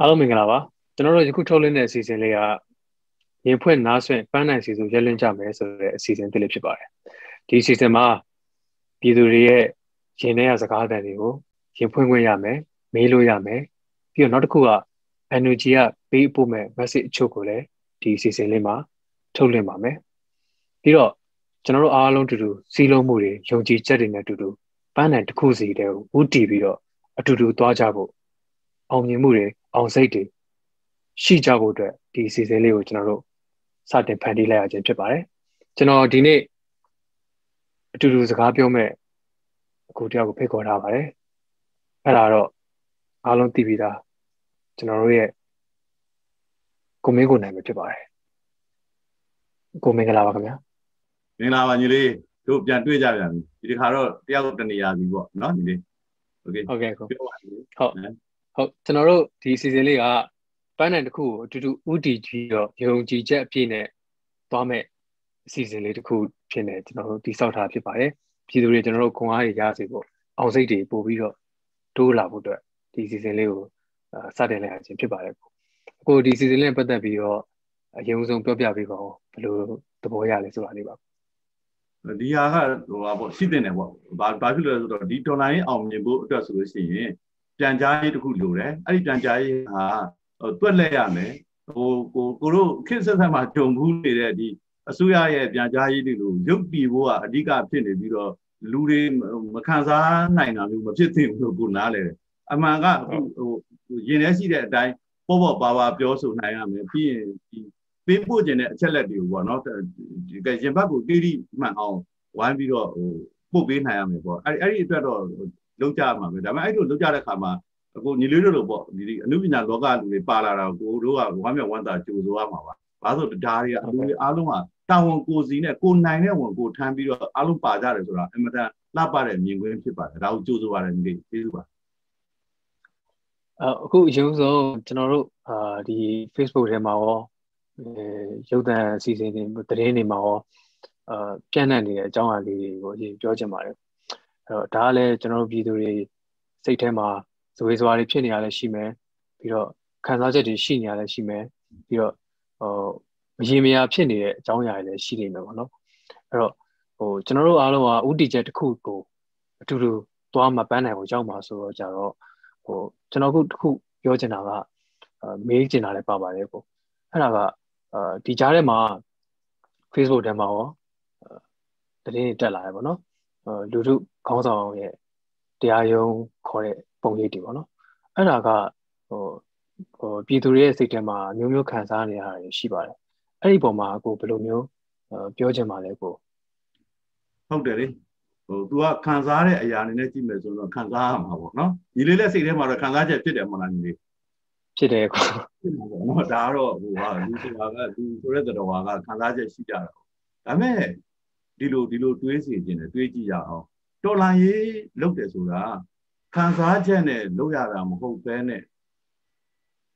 အားလုံးမင်္ဂလာပါကျွန်တော်တို့ယခုထုတ်လွှင့်တဲ့အစီအစဉ်လေးကရင်ဖွင့်နားဆွင့်ပန်းနိုင်စီစုရက်လွှင့်ကြမယ်ဆိုတဲ့အစီအစဉ်တစ်လေးဖြစ်ပါတယ်ဒီအစီအစဉ်မှာပြည်သူတွေရဲ့ရင်ထဲကစကားသံတွေကိုရင်ဖွင့်ခွင့်ရမယ်မေးလို့ရမယ်ပြီးတော့နောက်တစ်ခုက energy ကပေးပို့မဲ့ message အချို့ကိုလည်းဒီအစီအစဉ်လေးမှာထုတ်လွှင့်ပါမယ်ပြီးတော့ကျွန်တော်တို့အားလုံးတူတူစီးလုံးမှုတွေယုံကြည်ချက်တွေနဲ့တူတူပန်းနိုင်တစ်ခုစီတည်းကိုဥတီပြီးတော့အတူတူသွားကြဖို့ အောင်မြင်မှုတွေအောင်စိတ်တွေရှိကြဖို့အတွက်ဒီအစီအစဉ်လေးကိုကျွန်တော်တို့စတင်ဖန်တီးလိုက်ရခြင်းဖြစ်ပါတယ်ကျွန်တော်ဒီနေ့အတူတူစကားပြောမဲ့အခုတယောက်ကိုဖိတ်ခေါ်ထားပါတယ်အဲ့ဒါတော့အားလုံးသိပြီးသားကျွန်တော်တို့ရဲ့ကိုမင်းကိုနိုင်မှာဖြစ်ပါတယ်ကိုမင်္ဂလာပါခင်ဗျာမင်္ဂလာပါညီလေးတို့ပြန်တွေ့ကြပြန်ပြီဒီတစ်ခါတော့တယောက်တနေရာပြီပေါ့နော်ညီလေးโอเคဟုတ်ကဲ့ဟုတ်ဟုတ် ဟုတ်ကျွန်တော်တို့ဒီ season လေးကပန်းနိုင်တစ်ခုကိုအတူတူဥတီကြီးတော့ယုံကြည်ချက်အပြည့်နဲ့သွားမဲ့ season လေးတစ်ခုဖြစ်နေကျွန်တော်တို့တိစောက်ထားဖြစ်ပါတယ်ပြည်သူတွေကျွန်တော်တို့ခွန်အားတွေရစေဖို့အောင်စိတ်တွေပို့ပြီးတော့တိုးလာဖို့အတွက်ဒီ season လေးကိုစတင်လိုက်ခြင်းဖြစ်ပါတယ်ကိုဒီ season လေးပတ်သက်ပြီးတော့အရင်ဆုံးပြောပြပေးပါဦးဘယ်လိုသဘောရလဲဆိုတာလေးပါဒီဟာကဟိုပါပေါ့ရှိတင်တယ်ပေါ့ဘာဘာဖြစ်လို့လဲဆိုတော့ဒီ online အောင်မြင်ဖို့အတွက်ဆိုလို့ရှိရင် ပြန်ကြားရေးတစ်ခုလိုတယ်အဲ့ဒီပြန်ကြားရေးဟာတွက်လက်ရမယ်ဟိုကိုကိုတို့ခစ်ဆက်ဆက်မှာဂျုံဘူးနေတဲ့ဒီအစိုးရရဲ့ပြန်ကြားရေးတွေလိုရုပ်တည်ဖို့ကအဓိကဖြစ်နေပြီးတော့လူတွေမခံစားနိုင်တာမျိုးမဖြစ်သင့်ဘူးလို့ကိုနားလဲတယ်အမှန်ကဟိုရင်ထဲရှိတဲ့အတိုင်းပေါ့ပေါ့ပါပါပြောဆိုနိုင်ရမယ်ပြီးရင်ဒီပေးပို့ခြင်းတဲ့အချက်လက်တွေကိုပေါ့နော်ဒီကရင်ဘတ်ကိုတိတိမှန်အောင်ဝိုင်းပြီးတော့ဟိုပို့ပေးနိုင်ရမယ်ပေါ့အဲ့အဲ့ဒီအတွက်တော့ လုံးကြမှာပဲဒါပေမဲ့အဲ့လိုလုံးကြတဲ့ခါမှာအခုညီလေးတို့လိုပေါ့ဒီအနုပညာလောကလူတွေပါလာတာကိုတို့ကဝမ်းမြောက်ဝမ်းသာကြိုဆိုရမှာပါဘာလို့ဒါတွေကလူတွေအားလုံးကတာဝန်ကိုစီနဲ့ကိုနိုင်တဲ့ဝန်ကိုထမ်းပြီးတော့အားလုံးပါကြတယ်ဆိုတာအင်မတန်လှပတဲ့မြင်ကွင်းဖြစ်ပါတယ်ဒါကိုကြိုဆိုပါတယ်ညီလေးကျေးဇူးပါအခုအရင်ဆုံးကျွန်တော်တို့အာဒီ Facebook ထဲမှာရောအဲရုပ်သံအစီအစဉ်တွေသတင်းတွေမှာရောအာပြန့်နှံ့နေတဲ့အကြောင်းအရာလေးတွေကိုအရင်ပြောချင်ပါတယ်အဲ့ တော့ဒါကလည်းကျွန်တော်တို့ပြည်သူတွေစိတ်ထဲမှာဇဝေဇဝါတွေဖြစ်နေရလဲရှိမယ်ပြီးတော့ခံစားချက်တွေရှိနေရလဲရှိမယ်ပြီးတော့ဟိုမရေမရာဖြစ်နေတဲ့အကြောင်းအရာတွေလည်းရှိနေမှာပေါ့နော်အဲ့တော့ဟိုကျွန်တော်တို့အားလုံးကဥတီချက်တစ်ခုကိုအတူတူသွားမှပန်းနိုင်ကိုရောက်မှာဆိုတော့ကြတော့ဟိုကျွန်တော်ခုတစ်ခုပြောချင်တာကမေးချင်တာလည်းပါပါတယ်ပေါ့အဲ့ဒါကဒီကြားထဲမှာ Facebook ထဲမှာရောတရင်တက်လာတယ်ပေါ့နော် လူထုခေါင်းဆောင်ရဲ့တရားရုံးခေါ်တဲ့ပုံရိပ်တွေပေါ့နော်အဲ့ဒါကဟိုဟိုပြည်သူတွေရဲ့စိတ်ထဲမှာမျိုးမျိုးခံစားနေရတာရှိပါတယ်အဲ့ဒီပုံမှာကိုဘယ်လိုမျိုးပြောချင်ပါလဲကိုဟုတ်တယ်လေဟို तू ကခံစားတဲ့အရာအနေနဲ့ကြည့်မယ်ဆိုတော့ခံစားရမှာပေါ့နော်ညီလေးလက်စိတ်ထဲမှာတော့ခံစားချက်ဖြစ်တယ်မဟုတ်လားညီလေးဖြစ်တယ်ကိုဖြစ်မှာပေါ့နော်ဒါကတော့ဟိုဟာလူဆိုတာကလူဆိုတဲ့တော်ဟာကခံစားချက်ရှိကြတာဒါပေမဲ့ ဒီလိုဒီလိုတွေးစီခြင်းနဲ့တွေးကြည့်ရအောင်တော်လန်ရေးလုပ်တယ်ဆိုတာခံစားချက်နဲ့လုပ်ရတာမဟုတ်ဘဲနဲ့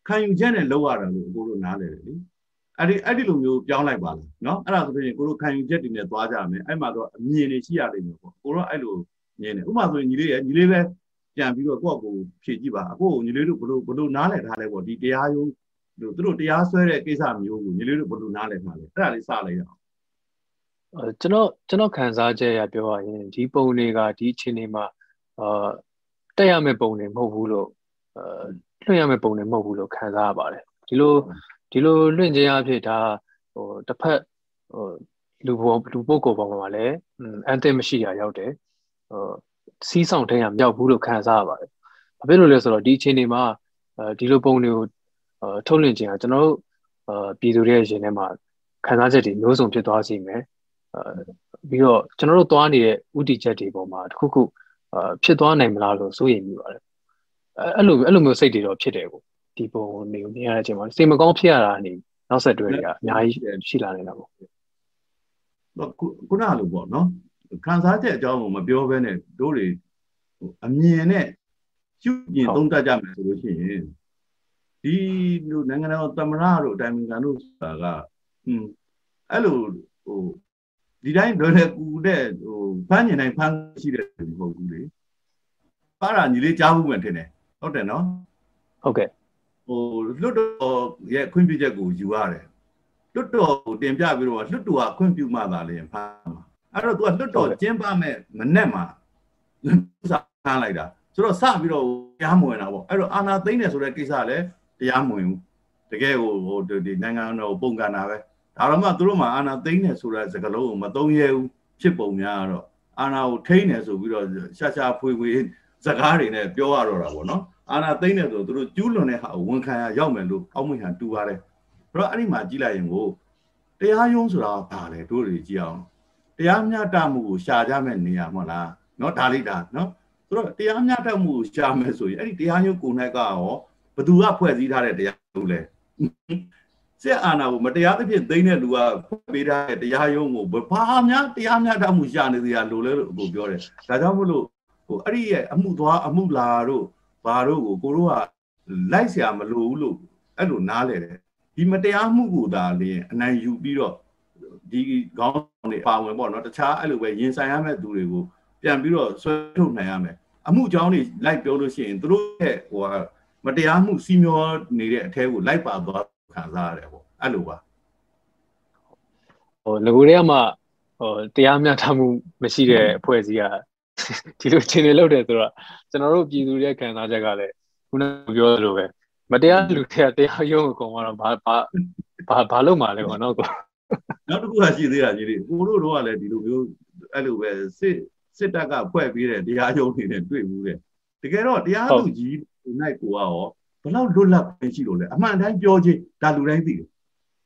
ခံယူချက်နဲ့လုပ်ရတာလို့ကိုတို့နားလည်တယ်လေအဲ့ဒီအဲ့ဒီလိုမျိုးပြောင်းလိုက်ပါလားเนาะအဲ့ဒါဆိုရင်ကိုတို့ခံယူချက်တွေနဲ့သွားကြမယ်အဲ့မှာတော့အမြင်တွေရှိရလိမ့်မယ်ပေါ့ကိုတို့အဲ့လိုမြင်တယ်ဥပမာဆိုရင်ညီလေးရဲ့ညီလေးပဲပြန်ပြီးတော့ကိုယ့်ကိုဖြည့်ကြည့်ပါအခုညီလေးတို့ဘလို့ဘလို့နားလည်ထားလဲပေါ့ဒီတရားရုံးတို့သူတို့တရားစွဲတဲ့ကိစ္စမျိုးကိုညီလေးတို့ဘလို့နားလည်ထားလဲအဲ့ဒါလေးစလိုက်ရအောင် ကျွန်တော်ကျွန်တော်ခံစားချက်ရပြောရရင်ဒီပုံတွေကဒီအခြေအနေမှာအာတက်ရမယ့်ပုံတွေမဟုတ်ဘူးလို့အာလွှင့်ရမယ့်ပုံတွေမဟုတ်ဘူးလို့ခံစားရပါတယ်ဒီလိုဒီလိုလွှင့်ခြင်းအဖြစ်ဒါဟိုတစ်ဖက်ဟိုလူပေါ်လူပုဂ္ဂိုလ်ပေါ်မှာလည်းအန်တင်မရှိရရောက်တယ်ဟိုစီးဆောင်တဲ့ရမြောက်ဘူးလို့ခံစားရပါတယ်ဘာဖြစ်လို့လဲဆိုတော့ဒီအခြေအနေမှာဒီလိုပုံတွေကိုထုတ်လွှင့်ခြင်းကကျွန်တော်တို့ပြည်သူတွေရဲ့ရင်ထဲမှာခံစားချက်တွေမျိုးစုံဖြစ်သွားစေမယ် ပြီးတော့ကျွန်တော်တို့သွားနေတဲ့ဥတီချက်တွေပေါ်မှာတခုခုဖြစ်သွားနိုင်မလားလို့စိုးရိမ်မိပါတယ်အဲ့လိုအဲ့လိုမျိုးစိတ်တွေတော့ဖြစ်တယ်ကိုဒီပုံနေကိုမြင်ရတဲ့အချိန်မှာစိတ်မကောင်းဖြစ်ရတာနေနောက်ဆက်တွဲတွေကအများကြီးရှိလာနေတာပေါ့ခုနလိုပေါ့နော်ခံစားချက်အကြောင်းကိုမပြောဘဲနဲ့တို့တွေအမြင်နဲ့ရှုမြင်သုံးတတ်ကြမယ်ဆိုလို့ရှိရင်ဒီလိုနိုင်ငံတော်သမရတို့အတိုင်းအမြံတို့ဆိုတာကဟွန်းအဲ့လိုဟို ဒီတိုင်းလွယ်လွယ်ကူတဲ့ဟိုဖမ်းကျင်တိုင်းဖမ်းရှိတဲ့လူမဟုတ်ဘူးလေပါတာညီလေးကြားမှုမှထင်တယ်ဟုတ်တယ်နော်ဟုတ်ကဲ့ဟိုလွတ်တော်ရဲ့ခွင့်ပြုချက်ကိုယူရတယ်လွတ်တော်ကိုတင်ပြပြီးတော့လွတ်တော်ကခွင့်ပြုမှသာလေဖမ်းမှာအဲ့တော့ तू ကလွတ်တော်ကျင်းပမဲ့မနဲ့မှာစာဖမ်းလိုက်တာဆိုတော့စပြီးတော့တရားမဝင်တာပေါ့အဲ့တော့အာနာသိမ့်တယ်ဆိုတဲ့ကိစ္စလည်းတရားမဝင်ဘူးတကယ်ကိုဟိုဒီနိုင်ငံတော်ပုံကန်တာပဲ ဒါတော့မှသူတို့မှအာနာသိမ့်တယ်ဆိုတဲ့စကားလုံးကိုမသုံးရဲဘူးဖြစ်ပုံများတော့အာနာကိုထိန်းတယ်ဆိုပြီးတော့ရှာရှာဖွေဖွေစကားတွေနဲ့ပြောရတော့တာပေါ့နော်အာနာသိမ့်တယ်ဆိုသူတို့ကျူးလွန်တဲ့ဟာဝန်ခံရရောက်မယ်လို့အောက်မဟန်တူပါတယ်အဲ့တော့အဲ့ဒီမှာကြည့်လိုက်ရင်ကိုတရားရုံးဆိုတာဘာလဲတို့တွေကြည့်အောင်တရားမျှတမှုကိုရှာကြမဲ့နေရမဟုတ်လားเนาะဒါလေးဒါเนาะဆိုတော့တရားမျှတမှုကိုရှာမယ်ဆိုရင်အဲ့ဒီတရားရုံးကိုယ်၌ကရောဘသူကဖွဲ့စည်းထားတဲ့တရားရုံးလဲ စစ်အာဏာကိုမတရားသဖြင့်သိမ်းတဲ့လူကပေးထားတဲ့တရားရုံးကိုဘာများတရားမျှတမှုရှာနေသေးရလို့လဲလို့ကိုပြောတယ်ဒါကြောင့်မို့လို့ဟိုအဲ့ဒီရဲ့အမှုသွားအမှုလာတို့ဘာတို့ကိုကိုတို့ကလိုက်เสียမလို့ဘူးလို့အဲ့လိုနားလေတယ်ဒီမတရားမှုကိုဒါလင်းအနိုင်ယူပြီးတော့ဒီခေါင်းတွေပါဝင်ပေါ့နော်တခြားအဲ့လိုပဲရင်ဆိုင်ရမယ့်သူတွေကိုပြန်ပြီးတော့ဆွဲထုတ်နိုင်ရမယ်အမှုအကြောင်းတွေလိုက်ပြောလို့ရှိရင်သူတို့ရဲ့ဟိုမတရားမှုစီမျောနေတဲ့အထဲကိုလိုက်ပါသွား ခံစားရတယ်ပေါ့အဲ့လိုပါဟိုငကိုတွေကမှဟိုတရားမျှတမှုမရှိတဲ့အဖွဲ့အစည်းကဒီလိုချင်းနေလောက်တယ်ဆိုတော့ကျွန်တော်တို့ပြည်သူတွေခံစားချက်ကလည်းခုနကပြောသလိုပဲမတရားလူတွေကတရားရုံးကိုကုန်တော့ဘာဘာဘာဘာလုပ်မှာလဲကောနော်ကိုနောက်တစ်ခုကရှိသေးတာကြီးတွေကိုတို့တော့ကလည်းဒီလိုမျိုးအဲ့လိုပဲစစ်စစ်တပ်ကဖွဲ့ပြီးတဲ့တရားရုံးတွေနဲ့တွေ့ဘူးတဲ့တကယ်တော့တရားသူကြီးနိုင်ကိုကရော ဘလောက်လွတ်လပ်ခွင့်ရှိလို့လဲအမှန်တိုင်းပြောချင်းဒါလူတိုင်းသိတယ်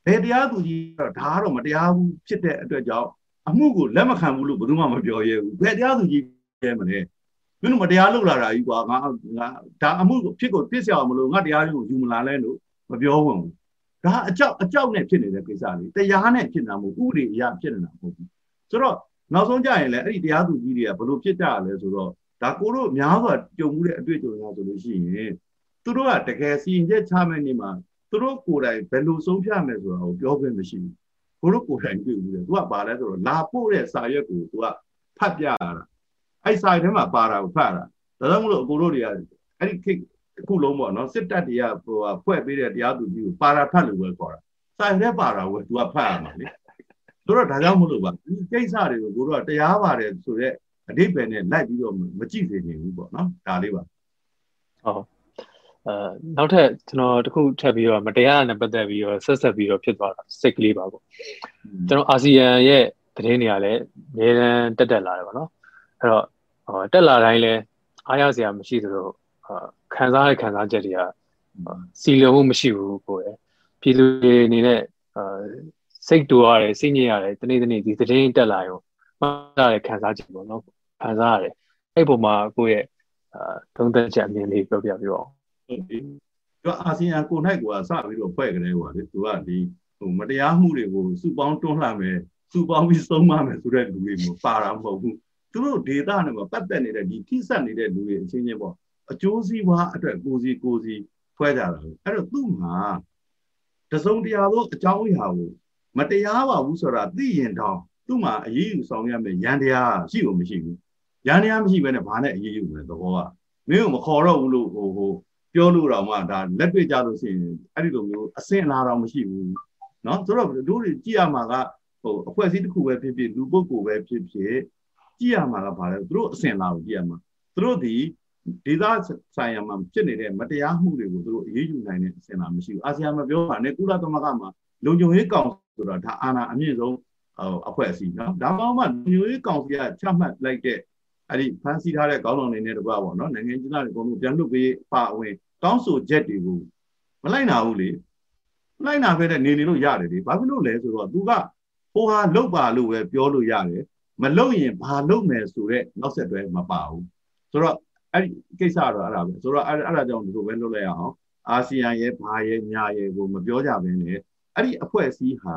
ဘယ်တရားသူကြီးတော့ဒါကတော့မတရားဘူးဖြစ်တဲ့အတွက်ကြောင့်အမှုကိုလက်မခံဘူးလို့ဘယ်သူမှမပြောရဲဘူးဘယ်တရားသူကြီးရဲမလဲမင်းတို့မတရားလုပ်လာတာကြီးကွာငါငါဒါအမှုဖြစ်ကိုပြစ်စရာမလို့ငါတရားရုံးကိုယူမလာလဲလို့မပြောဝင်ဘူးဒါအကြောက်အကြောက်နဲ့ဖြစ်နေတဲ့ကိစ္စလေးတရားနဲ့ဖြစ်နေတာမဟုတ်ဥပဒေအရဖြစ်နေတာမဟုတ်ဘူးဆိုတော့နောက်ဆုံးကြရင်လည်းအဲ့ဒီတရားသူကြီးတွေကဘလို့ဖြစ်ကြရလဲဆိုတော့ဒါကိုတို့များစွာကြုံမှုတဲ့အတွေ့အကြုံများဆိုလို့ရှိရင် သူတို့ကတကယ်စီရင်ချက်ချမဲ့နေမှာသူတို့ကိုယ်တိုင်ဘယ်လိုဆုံးဖြတ်မယ်ဆိုတာကိုပြောခွင့်မရှိဘူးကိုတို့ကိုယ်တိုင်တွေ့ဘူးလေသူကဘာလဲဆိုတော့လာပို့တဲ့စာရွက်ကိုသူကဖတ်ပြရတာအဲ့စာရွက်ထဲမှာပါတာကိုဖတ်ရတာဒါကြောင့်မလို့အကိုတို့တွေကအဲ့ဒီခေတ်အခုလုံးပေါ့နော်စစ်တပ်တွေကဟိုဖွဲ့ပေးတဲ့တရားသူကြီးကိုပါရာဖတ်လို့ပဲခေါ်တာစာရွက်ထဲပါတာကိုသူကဖတ်ရမှာလေဆိုတော့ဒါကြောင့်မလို့ပါဒီကိစ္စတွေကိုကိုတို့ကတရားပါတယ်ဆိုတော့အတိတ်ပဲနဲ့လိုက်ပြီးတော့မကြည့်စေနေဘူးပေါ့နော်ဒါလေးပါဟုတ် အဲနောက်ထပ်ကျွန်တော်တခုထပ်ပြီးတော့မတရားနဲ့ပတ်သက်ပြီးတော့ဆက်ဆက်ပြီးတော့ဖြစ်သွားတာစိတ်ကလေးပါပေါ့ကျွန်တော်အာဆီယံရဲ့သတင်းတွေကလည်းအများအားတက်တက်လာတယ်ပေါ့နော်အဲ့တော့ဟောတက်လာတိုင်းလဲအားရစရာမရှိသလိုခံစားရခံစားချက်တွေကစီလုံမှုမရှိဘူးကိုယ်ပြည်သူတွေအနေနဲ့စိတ်တူရတယ်စိတ်ညစ်ရတယ်တနေ့တနေ့ဒီသတင်းတက်လာရောမှတ်ရတဲ့ခံစားချက်ပေါ့နော်ခံစားရတယ်အဲ့ပုံမှာကိုယ့်ရဲ့အာသုံးသက်ချက်အမြင်လေးပြောပြပြပါဦး ဟုတ်ပြီသူအာဆီယံကိုနိုင်ကစပြီးတော့ဖွဲ့ကြတယ်ဟိုလေသူကဒီဟိုမတရားမှုတွေကိုစုပေါင်းတွန်းလှန်မယ်စုပေါင်းပြီးဆုံးမမယ်ဆိုတဲ့လူတွေမျိုးပါတာမဟုတ်ဘူးသူတို့ဒေတာနဲ့ပတ်သက်နေတဲ့ဒီထိစပ်နေတဲ့လူတွေအချင်းချင်းပေါ့အကျိုးစီးပွားအတွက်ကိုစီကိုစီဖွဲ့ကြတာအဲ့တော့သူ့မှာတစုံတရာသောအကြောင်းအရာကိုမတရားပါဘူးဆိုတာသိရင်တောင်သူ့မှာအရေးယူဆောင်ရမယ်ရန်တရားရှိလို့မရှိဘူးရန်တရားမရှိဘဲနဲ့ဘာနဲ့အရေးယူမလဲသဘောကမင်းကိုမခေါ်တော့ဘူးလို့ဟိုဟို ပြောလို့တော့မှဒါလက်တွေ့ကြလို့ရှိရင်အဲ့ဒီလိုမျိုးအဆင့်လာတော့မရှိဘူးเนาะဆိုတော့တို့တွေကြည့်ရမှာကဟိုအဖွဲ့အစည်းတစ်ခုပဲဖြစ်ဖြစ်လူပုဂ္ဂိုလ်ပဲဖြစ်ဖြစ်ကြည့်ရမှာကဘာလဲသူတို့အဆင့်လာကိုကြည့်ရမှာသူတို့ဒီဒေသဆိုင်ရာမှာဖြစ်နေတဲ့မတရားမှုတွေကိုသူတို့အရေးယူနိုင်တဲ့အဆင့်လာမရှိဘူးအာဆီယံမပြောပါနဲ့ကုလသမဂ္ဂမှာလုံခြုံရေးကောင်ဆိုတော့ဒါအာဏာအမြင့်ဆုံးအဖွဲ့အစည်းเนาะဒါမှမဟုတ်လုံခြုံရေးကောင်စီကချမှတ်လိုက်တဲ့ အဲ့ဒီဖန်ဆီးထားတဲ့ခေါင်းဆောင်တွေနဲ့တကွာပေါ့နော်နိုင်ငံချင်းသားတွေအကုန်လုံးပြန်လွတ်ပေးပါဝင်တောင်းဆိုချက်တွေကိုမလိုက်နာဘူးလေမလိုက်နာခဲ့တဲ့နေနေလို့ရတယ်လေဘာဖြစ်လို့လဲဆိုတော့သူကဟိုဟာလုတ်ပါလို့ပဲပြောလို့ရတယ်မလုတ်ရင်ဘာလုတ်မယ်ဆိုတော့နောက်ဆက်တွဲမပါဘူးဆိုတော့အဲ့ဒီကိစ္စတော့အဲ့ဒါပဲဆိုတော့အဲ့အဲ့ဒါကြောင့်ဒီလိုပဲလုပ်လိုက်ရအောင်အာဆီယံရဲ့ဘာရဲ့ညာရဲ့ကိုမပြောကြဘဲနဲ့အဲ့ဒီအဖွဲ့အစည်းဟာ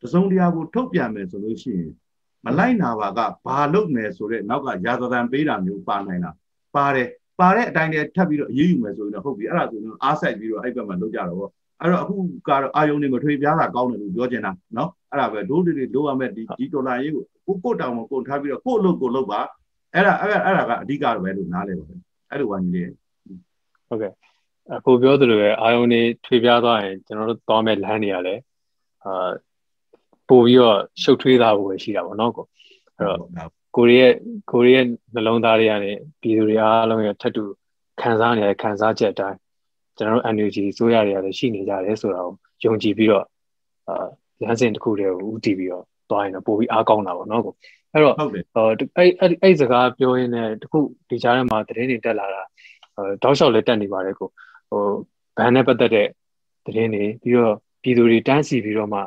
တစုံတရာကိုထုတ်ပြန်မယ်ဆိုလို့ရှိရင် မလိုက်နာပါကဘာလုပ်မယ်ဆိုတဲ့နောက်ကရာဇသံပေးတာမျိုးပါနိုင်လားပါတယ်ပါတဲ့အတိုင်းတည်းထပ်ပြီးတော့အေးအေးယူမယ်ဆိုရင်တော့ဟုတ်ပြီအဲ့ဒါဆိုရင်အားဆိုင်ပြီးတော့အဲ့ဘက်မှာလုပ်ကြတော့ပေါ့အဲ့တော့အခုကတော့အာယုံတွေကိုထွေပြားတာကောင်းတယ်လို့ပြောချင်တာနော်အဲ့ဒါပဲဒိုးတွေတွေလိုရမဲ့ဒီဒီဒေါ်လာရေးကိုကိုကိုတောင်ကိုကုန်ထားပြီးတော့ကိုလို့ကိုလို့ပါအဲ့ဒါအဲ့ဒါအဲ့ဒါကအဓိကပဲလို့နားလဲပါတယ်အဲ့လိုပါညီလေးဟုတ်ကဲ့အခုပြောသလိုပဲအာယုံတွေထွေပြားသွားရင်ကျွန်တော်တို့သွားမဲ့လမ်းတွေကလည်းအာ ပို့ပြီးတော့ရှုပ်ထွေးတာဖို့ပဲရှိတာပေါ့နော်ကိုအဲ့တော့ကိုရီးယားကိုရီးယားနှလုံးသားတွေကနေပြည်သူတွေအားလုံးရဲ့ထပ်တူခံစားနေရတဲ့ခံစားချက်အတိုင်းကျွန်တော်တို့ NUG စိုးရတွေကလည်းရှိနေကြတယ်ဆိုတာကိုယုံကြည်ပြီးတော့အာရန်စင်တစ်ခုတည်းကိုဦးတည်ပြီးတော့သွားရင်တော့ပို့ပြီးအားကောင်းတာပေါ့နော်ကိုအဲ့တော့ဟုတ်တယ်ဟိုအဲ့အဲ့အဲ့စကားပြောရင်းနဲ့တခုဒီကြားထဲမှာသတင်းတွေတက်လာတာဟိုတောက်လျှောက်လည်းတက်နေပါတယ်ကိုဟိုဘန်နဲ့ပတ်သက်တဲ့သတင်းတွေပြီးတော့ပြည်သူတွေတန်းစီပြီးတော့မှအာ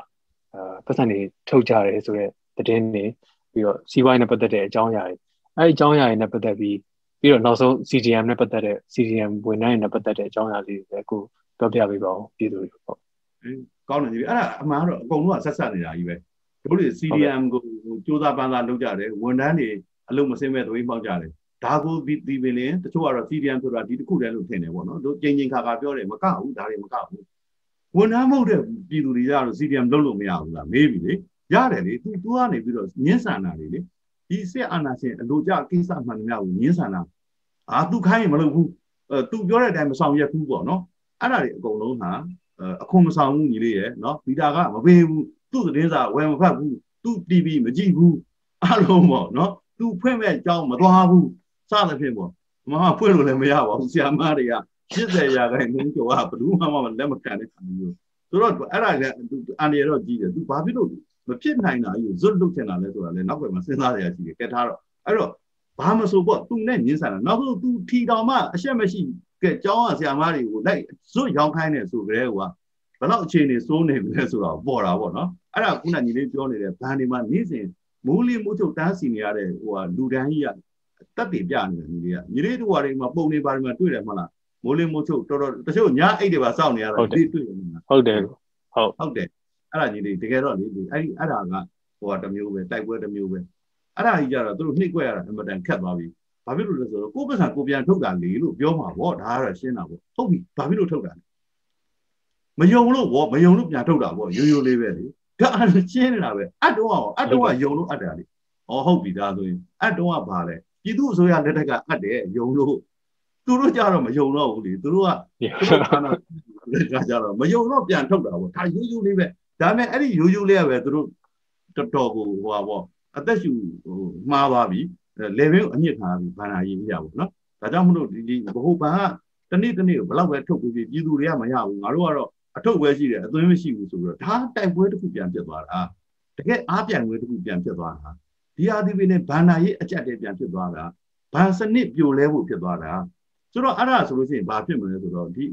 ပတ်စံတွေထုတ်ကြတယ်ဆိုတော့သတင်းတွေပြီးတော့စီးပွားရေးနဲ့ပတ်သက်တဲ့အကြောင်းအရာတွေအဲ့ဒီအကြောင်းအရာတွေနဲ့ပတ်သက်ပြီးပြီးတော့နောက်ဆုံး CDM နဲ့ပတ်သက်တဲ့ CDM ဝန်ထမ်းတွေနဲ့ပတ်သက်တဲ့အကြောင်းအရာလေးတွေအခုပြောပြပေးပါဦးပြည်သူတွေပေါ့ကောင်းတယ်ကြီးအဲ့ဒါအမှန်တော့အကုန်လုံးကဆက်ဆက်နေတာကြီးပဲတို့တွေ CDM ကိုစူးစမ်းပန်းစားလုပ်ကြတယ်ဝန်ထမ်းတွေအလုပ်မစင်းမဲ့သွေးမှောက်ကြတယ်ဒါကိုဒီဒီပင်လင်တချို့ကတော့ CDM ဆိုတာဒီတစ်ခုတည်းလို့ထင်တယ်ပေါ့နော်တို့ကြိမ်ကြိမ်ခါခါပြောတယ်မကဘူးဒါတွေမကဘူး ဝန်ထမ်းမဟုတ်တဲ့ပြည်သူတွေကြတော့ CDM လုပ်လို့မရဘူးလားမေးပြီလေရတယ်လေ तू तू ကနေပြီးတော့ညှင်းဆန္ဒတွေလေဒီစစ်အာဏာရှင်အလိုကျကိစ္စမှန်သမျှကိုညှင်းဆန္ဒအာသူခိုင်းရင်မလုပ်ဘူးအဲသူပြောတဲ့အတိုင်းမဆောင်ရက်ဘူးပေါ့နော်အဲ့ဒါတွေအကုန်လုံးဟာအခုမဆောင်ဘူးညီလေးရဲ့နော်မိသားကမပေးဘူးသူ့သတင်းစာဝယ်မဖတ်ဘူးသူ့ TV မကြည့်ဘူးအားလုံးပေါ့နော်သူဖွင့်မဲ့အကြောင်းမသွားဘူးစသဖြင့်ပေါ့မမဖွင့်လို့လည်းမရပါဘူးဆရာမတွေက 80ရာခိုင်နှုန်းကျော်ကဘယ်သူမှမလက်မခံတဲ့ခံမျိုးဆိုတော့အဲ့ဒါလည်းအန်ရတော့ကြီးတယ်သူဘာဖြစ်လို့မဖြစ်နိုင်တာကြီးကိုဇွတ်လုတ်ချင်တာလဲဆိုတာလဲနောက်ပဲမှာစဉ်းစားရရှိတယ်ကဲထားတော့အဲ့တော့ဘာမဆိုပေါ့သူနဲ့ညင်းဆန်တာနောက်ဆုံးသူထီတော်မှအရှက်မရှိကဲကျောင်းကဆရာမတွေကိုလိုက်ဇွတ်ရောင်းခိုင်းတယ်ဆိုကြတဲ့ကွာဘယ်တော့အခြေအနေစိုးနေပြီလဲဆိုတော့ပေါ်တာပေါ့နော်အဲ့ဒါခုနညီလေးပြောနေတဲ့ဘန်ဒီမှာနေ့စဉ်မိုးလေးမိုးချုပ်တန်းစီနေရတဲ့ဟိုဟာလူတန်းကြီးကတက်တည်ပြနေတယ်ညီလေးကညီလေးတို့ဟာတွေမှာပုံနေပါတွေမှာတွေ့တယ်မဟုတ်လား မိုးလေးမိုးချုပ်တော်တော်တချို့ညအိတ်တွေပါစောင့်နေရတာဒီတွေ့တယ်ဟုတ်တယ်ဟုတ်ဟုတ်တယ်အဲ့ဒါညီလေးတကယ်တော့လေအဲ့ဒီအဲ့ဒါကဟိုဟာတစ်မျိုးပဲတိုက်ပွဲတစ်မျိုးပဲအဲ့ဒါကြီးကြတော့သူတို့နှိမ့်ကွက်ရတာအမှန်တန်ခက်သွားပြီဘာဖြစ်လို့လဲဆိုတော့ကိုယ့်ပစံကိုပြန်ထုတ်တာလေလို့ပြောမှာပေါ့ဒါကတော့ရှင်းတာပေါ့ဟုတ်ပြီဘာဖြစ်လို့ထုတ်တာလဲမယုံလို့ဘောမယုံလို့ပြန်ထုတ်တာပေါ့ရိုးရိုးလေးပဲလေဒါအဲ့ရှင်းနေတာပဲအတ်တော့အောင်အတ်တော့ကယုံလို့အတ်တာလေဟောဟုတ်ပြီဒါဆိုရင်အတ်တော့ကဘာလဲပြည်သူအစိုးရလက်ထက်ကအတ်တယ်ယုံလို့ သူတို့ကြတော့မယုံတော့ဘူးလေသူတို့ကသူတို့ခါတော့ကြတော့မယုံတော့ပြန်ထုတ်တာပေါ့ဒါရိုးရိုးလေးပဲဒါပေမဲ့အဲ့ဒီရိုးရိုးလေးကပဲသူတို့တော်တော်ကိုဟိုပါပေါ့အသက်ရှူဟိုမှားသွားပြီ level ကိုအမြင့်ထားပြီဘာသာရေးကြီးရပါဘောနော်ဒါကြောင့်မလို့ဒီဒီဘဟုဘန်ကတနေ့တနေ့ကိုဘလောက်ပဲထုတ်ပြီးပြည်သူတွေကမရဘူးငါတို့ကတော့အထုတ်ပဲရှိတယ်အသွင်းမရှိဘူးဆိုပြီးတော့ဒါတိုက်ပွဲတစ်ခုပြန်ပြတ်သွားတာတကယ်အားပြန်ပွဲတစ်ခုပြန်ပြတ်သွားတာဒီအာဒီပင်နဲ့ဘန္နာရေးအကြက်တွေပြန်ဖြစ်သွားတာဘန်စနစ်ပြိုလဲဖို့ဖြစ်သွားတာ ဆိုတော့အဲ့ဒါဆိုလို့ရှိရင်ဘာဖြစ်မလဲဆိုတော့ဒီ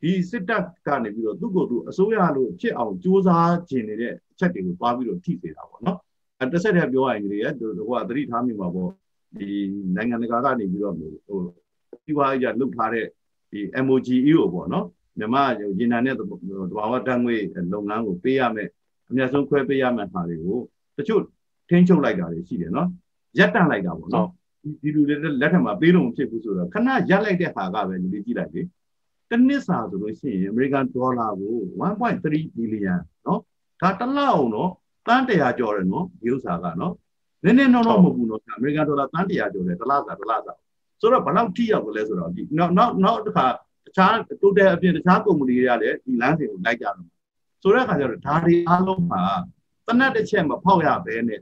ဒီစစ်တပ်ကနေပြီးတော့သူ့ကိုယ်သူအစိုးရလို့ဖြစ်အောင်စ조사ခြင်းနေတဲ့အချက်တွေကိုသွားပြီးတော့ထိစေတာပေါ့နော်အဲတစ်ဆက်တည်းပြောရရင်ကြီးရဲ့ဟိုကသတိထားမိမှာပေါ့ဒီနိုင်ငံတကာကနေပြီးတော့ဟိုဒီဘာကြီးကလုတ်ထားတဲ့ဒီ MOGEO ပေါ့နော်မြန်မာရေနံနဲ့တဘာဝတန်ငွေလုပ်ငန်းကိုပေးရမယ်အများဆုံးခွဲပေးရမယ်ဟာတွေကိုတချို့ထိန်းချုပ်လိုက်တာတွေရှိတယ်နော်ရပ်တန့်လိုက်တာပေါ့နော် ဒီလူတွေလက်ထက်မှာပေးလို့မဖြစ်ဘူးဆိုတော့ခဏရပ်လိုက်တဲ့ဟာကပဲလူတွေကြည့်လိုက်လေတနစ်စာဆိုလို့ရှိရင်အမေရိကန်ဒေါ်လာကို1.3ဘီလီယံနော်ဒါတစ်လောက်အောင်နော်တန်း100ကျော်တယ်နော်ဒီဥစ္စာကနော်နည်းနည်းတော့တော့မဟုတ်ဘူးနော်အမေရိကန်ဒေါ်လာတန်း100ကျော်တယ်တစ်လားစာတစ်လားစာဆိုတော့ဘယ်လောက်ထိရောက်လဲဆိုတော့ဒီနောက်နောက်နောက်တစ်ခါတခြား total အပြင်တခြားကုမ္ပဏီတွေကလည်းဒီလမ်းစဉ်ကိုလိုက်ကြတယ်ဆိုတဲ့အခါကျတော့ဒါတွေအားလုံးမှာတနက်တစ်ချက်မဖောက်ရဘဲနဲ့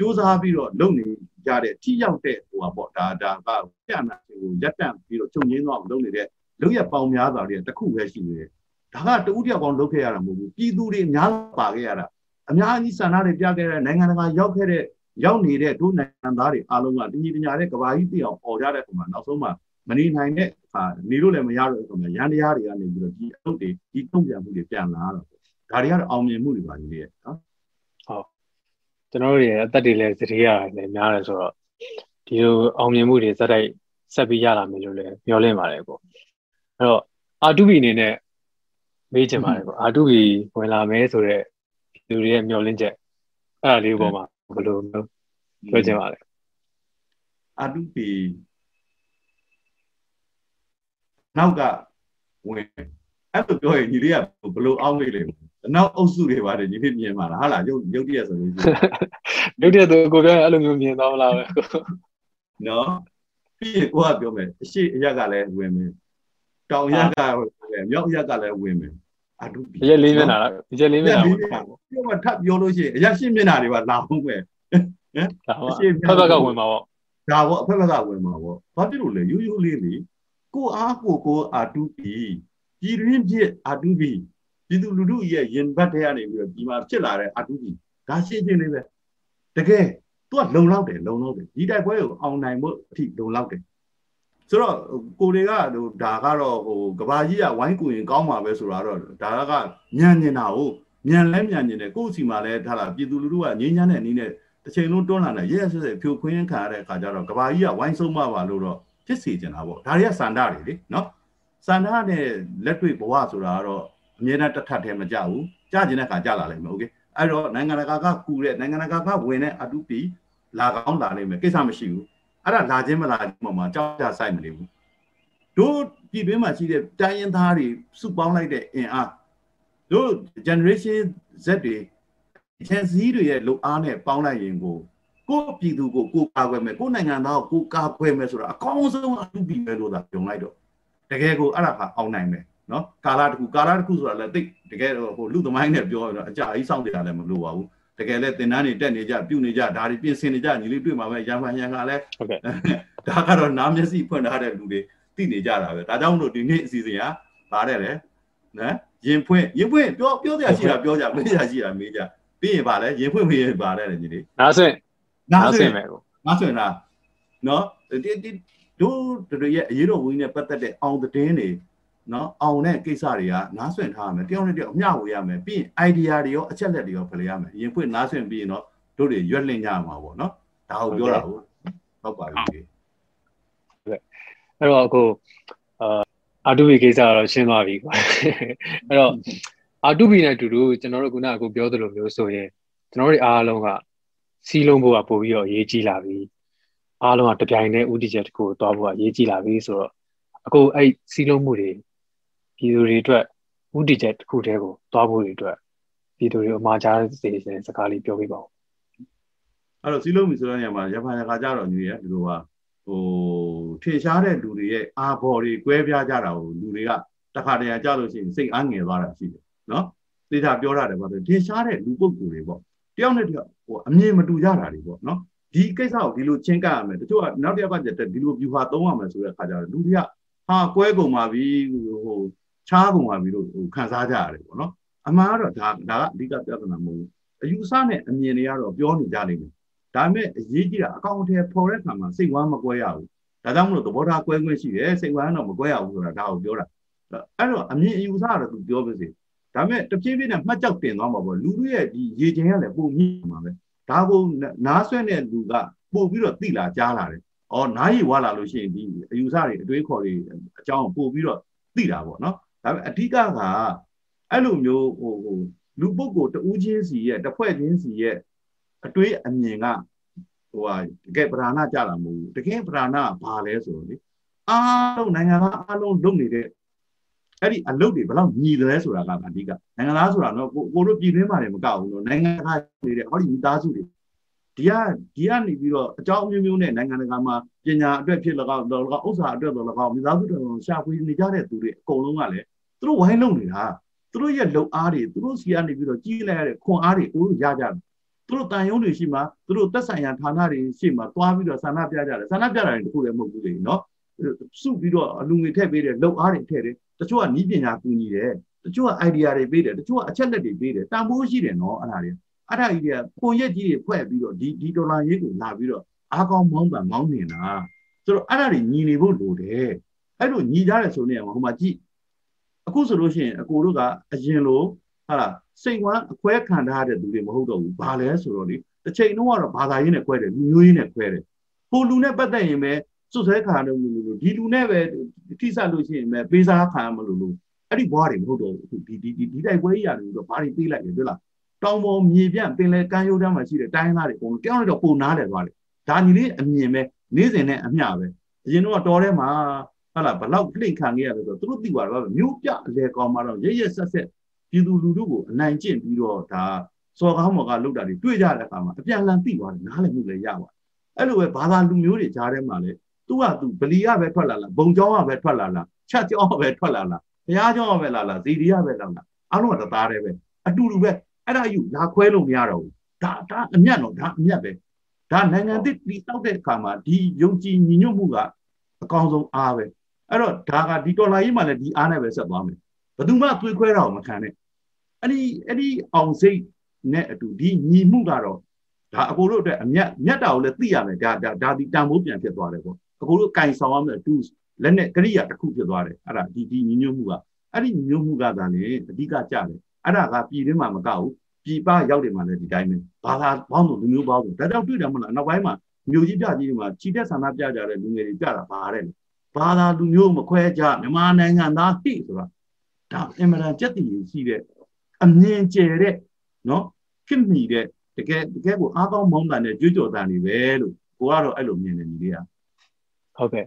စူးစမ်းပြီးတော့လုပ်နေကြတဲ့ထိရောက်တဲ့ဟိုပါပေါ့ဒါဒါကပြနာကိုရက်တန့်ပြီးတော့ချုပ်ငင်းတော့လုပ်နေတဲ့လုပ်ရပေါင်များစွာတွေတခုပဲရှိနေတယ်ဒါကတူးတယောက်ကောင်လုပ်ခဲ့ရတာမဟုတ်ဘူးပြည်သူတွေအများပါခဲ့ရတာအများကြီးဆန္ဒတွေပြခဲ့တဲ့နိုင်ငံတကာရောက်ခဲ့တဲ့ရောက်နေတဲ့ဒုနိုင်ငံသားတွေအားလုံးကတညီတညာတဲ့ကဘာကြီးပြအောင်ပေါ်ကြတဲ့ပုံမှာနောက်ဆုံးမှမနေနိုင်တဲ့အခါနေလို့လည်းမရတော့ဘူးဆိုတော့ရန်တရားတွေကနေပြီးတော့ဒီအုပ်တွေဒီတုံ့ပြန်မှုတွေပြန်လာတော့ဒါတွေကတော့အောင်မြင်မှုတွေပါကြီးလေနော်ဟုတ် ကျွန်တော်တို့ရဲ့အသက်တွေလည်းသတိရတယ်လည်းများတယ်ဆိုတော့ဒီလိုအောင်မြင်မှုတွေစက်တိုက်ဆက်ပြီးရလာမယ်လို့လည်းမျှော်လင့်ပါတယ်ကိုအဲ့တော့အာတူဘီအနေနဲ့မေးချင်ပါတယ်ကိုအာတူဘီဝင်လာမယ်ဆိုတော့လူတွေရဲ့မျှော်လင့်ချက်အဲ့ဒါလေးပေါ်မှာဘယ်လိုမျိုးပြောချင်ပါလဲအာတူဘီနောက်ကဝင်အဲ့လိုပြောရင်ညီလေးကဘယ်လိုအောင်းမိလဲ နောက်အုပ်စုတွေပါတယ်ညီလေးမြင်ပါလားဟာလားရုပ်ရုပ်တရက်ဆိုလို့ရုပ်တရက်ဆိုကိုပြောရင်အဲ့လိုမျိုးမြင်သွားမလားပဲနော်ပြီးရင်ကိုကပြောမယ်အရှိအရက်ကလည်းဝင်မယ်တောင်ရက်ကမြောက်ရက်ကလည်းဝင်မယ်အတုပီရက်လေးမျက်နှာလားဒီရက်လေးမျက်နှာပေါ့ပြောမှထပ်ပြောလို့ရှိရင်အရက်ရှင်းမျက်နှာတွေပါလာအောင်ပဲဟမ်အရှင်းဖက်ဖက်ကဝင်မှာပေါ့ဒါပေါ့အဖက်ဖက်ကဝင်မှာပေါ့ဘာဖြစ်လို့လဲရိုးရိုးလေးလေကိုအားကိုကိုအာတုပီပြည်ရင်းပြစ်အာတုပီ ပြည်သူလူထုရဲ့ရင်ဘတ်ထဲကနေပြီးတော့ဒီမှာဖြစ်လာတဲ့အာတုပီဒါရှင်းချင်းလေးပဲတကယ်သူကလုံလောက်တယ်လုံလောက်တယ်ဒီတိုက်ပွဲကိုအောင်နိုင်ဖို့အထိလုံလောက်တယ်ဆိုတော့ကိုတွေကဟိုဒါကတော့ဟိုကဘာကြီးကဝိုင်းကူရင်ကောင်းမှာပဲဆိုတာတော့ဒါကညံနေတာဟုတ်ညံလဲညံနေတယ်ကိုယ့်စီမှာလဲထားလာပြည်သူလူထုကငြိမ်းချမ်းတဲ့အနေနဲ့တစ်ချိန်လုံးတွန်းလာတယ်ရဲရဲဆက်ဆက်ဖြိုခွင်းခံရတဲ့အခါကျတော့ကဘာကြီးကဝိုင်းဆုံးမပါလို့တော့ဖြစ်စေချင်တာပေါ့ဒါတွေကစန္ဒတွေလေနော်စန္ဒနဲ့လက်တွေ့ဘဝဆိုတာကတော့ အမြဲတမ်းတစ်ထပ်တည်းမကြဘူးကြားကျင်တဲ့အခါကြလာလိမ့်မယ်โอเคအဲ့တော့နိုင်ငံတကာကကူတဲ့နိုင်ငံတကာကဝင်တဲ့အတူပီလာကောင်းလာလိမ့်မယ်ကိစ္စမရှိဘူးအဲ့ဒါလာခြင်းမလာခြင်းပေါ်မှာကြောက်ကြဆိုင်မနေဘူးတို့ပြည်တွင်းမှာရှိတဲ့တိုင်းရင်းသားတွေစုပေါင်းလိုက်တဲ့အင်အားတို့ generation Z တွေ Gen Z တွေရဲ့လုံအားနဲ့ပေါင်းလိုက်ရင်ကိုကိုပြည်သူကိုကိုကာကွယ်မယ်ကိုနိုင်ငံသားကိုကိုကာကွယ်မယ်ဆိုတာအကောင်းဆုံးအတူပြည်ပဲလို့သာပြောလိုက်တော့တကယ်ကိုအဲ့ဒါကအောင်နိုင်မယ် နော်ကာလာတခုကာလာတခုဆိုတာလည်းတိတ်တကယ်ဟိုလူသမိုင်းနဲ့ပြောရတော့အကြအိစောင့်တရားလည်းမလိုပါဘူးတကယ်လဲသင်တန်းတွေတက်နေကြပြုနေကြဒါတွေပြင်ဆင်နေကြညီလေးတွေ့မှာပဲရံမှန်ရံကလည်းဟုတ်ကဲ့ဒါကတော့နားမျက်စိဖွင့်ထားတဲ့လူတွေသိနေကြတာပဲဒါကြောင့်မလို့ဒီနေ့အစီအစဉ်ကပါတယ်လေနော်ရင်ဖွင့်ရင်ဖွင့်ပြောပြောစရာရှိတာပြောကြမေးစရာရှိတာမေးကြပြီးရင်ပါလဲရင်ဖွင့်မေးရင်ပါတယ်လေညီလေးနားဆွင့်နားဆွင့်မယ်ကိုနားဆွင့်လားနော်ဒီဒီတို့တို့ရဲ့အရေးတော်ဝင်းနဲ့ပတ်သက်တဲ့အောင်တဲ့တွေ နော်အောင်တဲ့ကိစ္စတွေကနားဆွင့်ထားရမယ်တယောက်နဲ့တယောက်အမျှဝေရမယ်ပြီးရင် idea တွေရောအချက်လက်တွေရောဖလှယ်ရမယ်ရင်ဖွင့်နားဆွင့်ပြီးရင်တော့တို့တွေရွက်လင့်ကြမှာပေါ့နော်ဒါကိုပြောတာဟုတ်ဟုတ်ပါပြီအဲ့တော့အခုအာအာတူဘီကိစ္စကတော့ရှင်းသွားပြီကွာအဲ့တော့အာတူဘီနဲ့အတူတူကျွန်တော်တို့ခုနကအခုပြောသလိုမျိုးဆိုရင်ကျွန်တော်တို့အားလုံးကစီးလုံးဖို့ကပို့ပြီးတော့ရေးကြီးလာပြီအားလုံးကတပြိုင်တည်းဥတီချက်တစ်ခုကိုတွားဖို့ကရေးကြီးလာပြီဆိုတော့အခုအဲ့စီးလုံးမှုတွေ ပြည်သူတွေအတွက်ဥတီချက်တစ်ခုတည်းကိုတွားဖို့တွေအတွက်ပြည်သူတွေအမှားကြားစေတဲ့စကားလေးပြောပြပါဦးအဲ့တော့စီးလုံးပြီဆိုတဲ့နေရာမှာရဖန်ရခါကြတော့ညီရဒီလိုကဟိုထင်ရှားတဲ့လူတွေရဲ့အာဘော်တွေကွဲပြားကြတာကိုလူတွေကတခါတရံကြလို့ရှိရင်စိတ်အားငယ်သွားတာရှိတယ်နော်သေချာပြောရတယ်ပေါ့ထင်ရှားတဲ့လူပုဂ္ဂိုလ်တွေပေါ့တယောက်နဲ့တယောက်ဟိုအမြင်မတူကြတာတွေပေါ့နော်ဒီကိစ္စကိုဒီလိုချင်းကပ်ရမယ်တချို့ကနောက်တစ်ယောက်ကဒီလို view ဟာသုံးရမယ်ဆိုတဲ့အခါကျတော့လူတွေကဟာကွဲကုန်ပါပြီဟို ချားကုန်ပါပြီလို့ဟိုခံစားကြရတယ်ပေါ့နော်အမှားကတော့ဒါဒါကအဓိကပြဿနာမဟုတ်ဘူးအယူဆနဲ့အမြင်တွေကတော့ပြောနေကြလိမ့်မယ်ဒါပေမဲ့အရေးကြီးတာအကောင့်အထည်ပေါ်တဲ့ခါမှာစိတ်ဝမ်းမကွဲရဘူးဒါကြောင့်မလို့သဘောထားကွဲခွင့်ရှိတယ်စိတ်ဝမ်းတော့မကွဲရဘူးဆိုတာဒါကိုပြောတာအဲ့တော့အမြင်အယူဆကတော့သူပြောပါစေဒါပေမဲ့တဖြည်းဖြည်းနဲ့မှတ်ကြောက်တင်သွားမှာပေါ့လူတွေရဲ့ဒီရေချိန်ကလည်းပုံမြင့်မှာပဲဒါကိုနားဆွဲတဲ့လူကပို့ပြီးတော့တိလာကြားလာတယ်။အော်နားရည်ဝါလာလို့ရှိရင်ဒီအယူဆတွေအတွေးခေါ်တွေအကြောင်းပို့ပြီးတော့သိတာပေါ့နော်။ ဒါပေမဲ့အဓိကကအဲ့လိုမျိုးဟိုဟိုလူပုဂ္ဂိုလ်တဦးချင်းစီရဲ့တစ်ဖွဲ့ချင်းစီရဲ့အတွေးအမြင်ကဟိုဟာတကယ်ပဓာနာကြတာမဟုတ်ဘူးတကယ်ပဓာနာဘာလဲဆိုတော့လေအားလုံးနိုင်ငံသားအားလုံးလုပ်နေတဲ့အဲ့ဒီအလုပ်တွေဘယ်လောက်ညီတယ်ဆိုတာကအဓိကနိုင်ငံသားဆိုတာတော့ကိုတို့ပြည်တွင်းမှာလည်းမကောက်ဘူးနော်နိုင်ငံသားနေတဲ့ဟောဒီမိသားစုတွေ ဒီကဒီကနေပြီးတော့အကြောင်းမျိုးမျိုးနဲ့နိုင်ငံတကာမှာပညာအတွက်ဖြစ်လကောက်တော့လကောက်ဥစ္စာအတွက်တော့လကောက်မိသားစုတွေရှာဖွေနေကြတဲ့သူတွေအကုန်လုံးကလည်းသူတို့ဝိုင်းလုံနေတာသူတို့ရဲ့လုံအားတွေသူတို့စီကနေပြီးတော့ကြီးလိုက်ရတဲ့ခွန်အားတွေကိုရကြတယ်သူတို့တန်ယုံတွေရှိမှသူတို့သက်ဆိုင်ရာဌာနတွေရှိမှသွားပြီးတော့ဆန္ဒပြကြတယ်ဆန္ဒပြတာတွေတခုလည်းမဟုတ်ဘူးလေနော်စုပြီးတော့အလူငွေထည့်ပေးတယ်လုံအားတွေထည့်တယ်တချို့ကနီးပညာကူညီတယ်တချို့က idea တွေပေးတယ်တချို့ကအချက်လက်တွေပေးတယ်တန်ဖိုးရှိတယ်နော်အဲ့ဒါတွေ အဲ့ဒါကြီးတွေကပုံရက်ကြီးတွေဖွဲ့ပြီးတော့ဒီဒီဒေါ်လာရေးကိုလာပြီးတော့အားကောင်းမောင်းပန်မောင်းနေတာဆိုတော့အဲ့ဒါတွေညီနေဖို့လိုတယ်အဲ့လိုညီကြတယ်ဆိုနေရမှာဟိုမှာကြည့်အခုဆိုလို့ရှိရင်အကိုတို့ကအရင်လိုဟာလားစိတ်ဝမ်းအခွဲခံထားတဲ့သူတွေမဟုတ်တော့ဘူးဘာလဲဆိုတော့လေတစ်ချိန်လုံးကတော့ဘာသာရေးနဲ့ခွဲတယ်လူမျိုးရေးနဲ့ခွဲတယ်ဟိုလူနဲ့ပတ်သက်ရင်ပဲစွတ်ဆဲခံတယ်လို့လို့ဒီလူနဲ့ပဲထိစပ်လို့ရှိရင်ပဲပေးစားခံမလို့လို့အဲ့ဒီဘွားတွေမဟုတ်တော့ဘူးဒီဒီဒီဒီတိုက်ပွဲကြီးရတယ်ဆိုတော့ဘာတွေပေးလိုက်လဲတွေ့လား တောင်ပေါ်မြေပြန့်ပင်လယ်ကမ်းရိုးတန်းမှာရှိတဲ့တိုင်းသားတွေအကုန်လုံးတယောက်နဲ့တော့ပုံနားတယ်သွားတယ်ဒါညီလေးအမြင်ပဲနေ့စဉ်နဲ့အမျှပဲအရင်တော့တော်ထဲမှာဟာလာဘလောက်လှိမ့်ခံခဲ့ရလဲဆိုတော့သူတို့သိပါတယ်မျိုးပြအလေကောင်မှာတော့ရရဆက်ဆက်ပြည်သူလူထုကိုအနိုင်ကျင့်ပြီးတော့ဒါစော်ကားမော်ကားလုပ်တာတွေတွေ့ကြတဲ့အခါမှာအပြန်အလှန်သိသွားတယ်နားလည်မှုလည်းရပါတယ်အဲ့လိုပဲဘာသာလူမျိုးတွေကြားထဲမှာလည်းသူကသူဗလီကပဲထွက်လာလားဘုံကျောင်းကပဲထွက်လာလားချက်ကြောပဲထွက်လာလားဘုရားကြောပဲလာလားဇီဒီယပဲလာလားအားလုံးကတသားတည်းပဲအတူတူပဲ အဲ့ဒါယူလာခွဲလို့မရတော့ဘူးဒါဒါအမျက်တော့ဒါအမျက်ပဲဒါနိုင်ငံသစ်တည်ဆောက်တဲ့အခါမှာဒီယုံကြည်ညီညွတ်မှုကအကောင်းဆုံးအားပဲအဲ့တော့ဒါကဒီတော်လာရေးမှာလည်းဒီအားနဲ့ပဲဆက်သွားမယ်ဘယ်သူမှသွေးခွဲတာကိုမခံနဲ့အဲ့ဒီအဲ့ဒီအောင်စိတ်နဲ့အတူဒီညီမှုကတော့ဒါအကိုတို့အတွက်အမျက်မျက်တာကိုလည်းသိရမယ်ဒါဒါဒါဒီတန်ဖိုးပြန်ဖြစ်သွားတယ်ပေါ့အကိုတို့ကင်ဆောင်ရမယ် tools လက်နဲ့ကရိယာတစ်ခုဖြစ်သွားတယ်အဲ့ဒါဒီဒီညီညွတ်မှုကအဲ့ဒီညီညွတ်မှုကသာလေအဓိကကြတယ် အဲ့ဒါကပြည်တွင်းမှာမကဘူးပြည်ပရောက်တယ်မှာလည်းဒီတိုင်းပဲဘာသာဘောင်းလို့လူမျိုးဘောင်းလို့ဒါကြောင့်တွေ့တယ်မလားနောက်ပိုင်းမှာမြို့ကြီးပြကြီးတွေမှာခြိတက်ဆန္ဒပြကြတဲ့လူငယ်တွေပြတာပါတဲ့ဘာသာလူမျိုးမခွဲကြမြန်မာနိုင်ငံသားဟိဆိုတာဒါအင်မတန်ကြက်တည်ရှိတဲ့အမြင်ကျယ်တဲ့နော်ဖြစ်မိတဲ့တကယ်တကယ်ကိုအားကောင်းမောင်းတန်တဲ့ကြွကြော်တန်တွေပဲလို့ကိုကတော့အဲ့လိုမြင်နေကြီးလေးอ่ะဟုတ်ကဲ့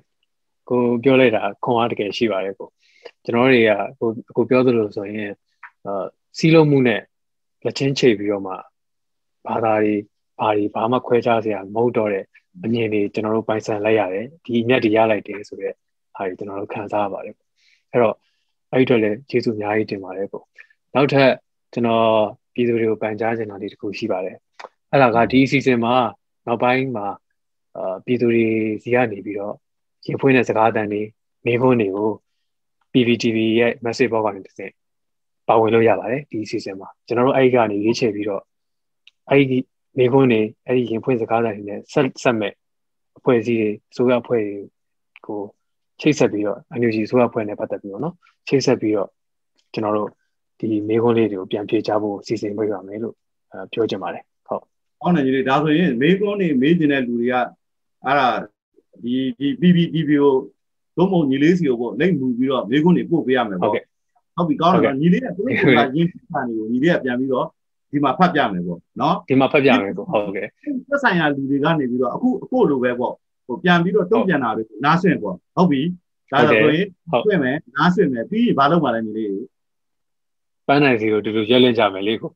ကိုပြောလိုက်တာခွန်အားတကယ်ရှိပါတယ်ကိုကျွန်တော်တွေကကိုကိုပြောသလိုဆိုရင်အာ စီးလုံးမှုနဲ့လက်ချင်းချိတ်ပြီးတော့မှဘာသာတွေဘာတွေဘာမှခွဲခြားစရာမဟုတ်တော့တဲ့အမြင်တွေကျွန်တော်တို့ပိုင်ဆိုင်လိုက်ရတယ်ဒီအမြတ်တွေရလိုက်တယ်ဆိုတော့ဟာတွေကျွန်တော်တို့ခံစားရပါတယ်အဲ့တော့အဲ့ဒီတော့လည်းကျေးဇူးအများကြီးတင်ပါတယ်ပေါ့နောက်ထပ်ကျွန်တော်ပြည်သူတွေကိုပန်ကြားချင်တာလေးတစ်ခုရှိပါတယ်အဲ့ဒါကဒီအစီအစဉ်မှာနောက်ပိုင်းမှာအာပြည်သူတွေစီကနေပြီးတော့ရင်ဖွင့်တဲ့စကားအတန်တွေမိခွန်းတွေကို PPTV ရဲ့ message box ကနေတစ်ဆင့် ပါဝင်လို့ရပါတယ်ဒီအစီအစဉ်မှာကျွန်တော်တို့အဲ့ဒီကနေရွေးချယ်ပြီးတော့အဲ့ဒီမိခွန်းတွေအဲ့ဒီရင်ဖွင့်စကားအတန်တွေနဲ့ဆက်ဆက်မဲ့အဖွဲ့အစည်းတွေဆိုရအဖွဲ့တွေကိုချိတ်ဆက်ပြီးတော့ NUG ဆိုရအဖွဲ့နဲ့ပတ်သက်ပြီးတော့เนาะချိတ်ဆက်ပြီးတော့ကျွန်တော်တို့ဒီမိခွန်းလေးတွေကိုပြန်ဖြေချဖို့စီစဉ်ပေးပါမယ်လို့ပြောချင်ပါတယ်ဟုတ်ဟုတ်တယ်ညီလေးဒါဆိုရင်မိခွန်းတွေမေးကျင်တဲ့လူတွေကအဲ့ဒါဒီဒီ PPTV ကိုသုံးပုံညီလေးစီကိုပေါ့လိမ့်မှုပြီးတော့မိခွန်းတွေပို့ပေးရမယ်ပေါ့ဟုတ်ကဲ့ ဟုတ်ပြီကောင်းတယ်ညီလေးကသူတို့ကရင်းချတာတွေကိုညီလေးကပြန်ပြီးတော့ဒီမှာဖတ်ပြမယ်ပေါ့နော်ဒီမှာဖတ်ပြမယ်ပေါ့ဟုတ်ကဲ့သက်ဆိုင်ရာလူတွေကနေပြီးတော့အခုအခုလိုပဲပေါ့ဟိုပြန်ပြီးတော့တုံ့ပြန်တာတွေနားဆွင့်ပေါ့ဟုတ်ပြီဒါဆိုရင်ဆွင့်မယ်နားဆွင့်မယ်ပြီးရင်ဘာလုပ်မှလဲညီလေးပန်းနိုင်စီကိုတူတူရက်လင့်ကြမယ်လေကို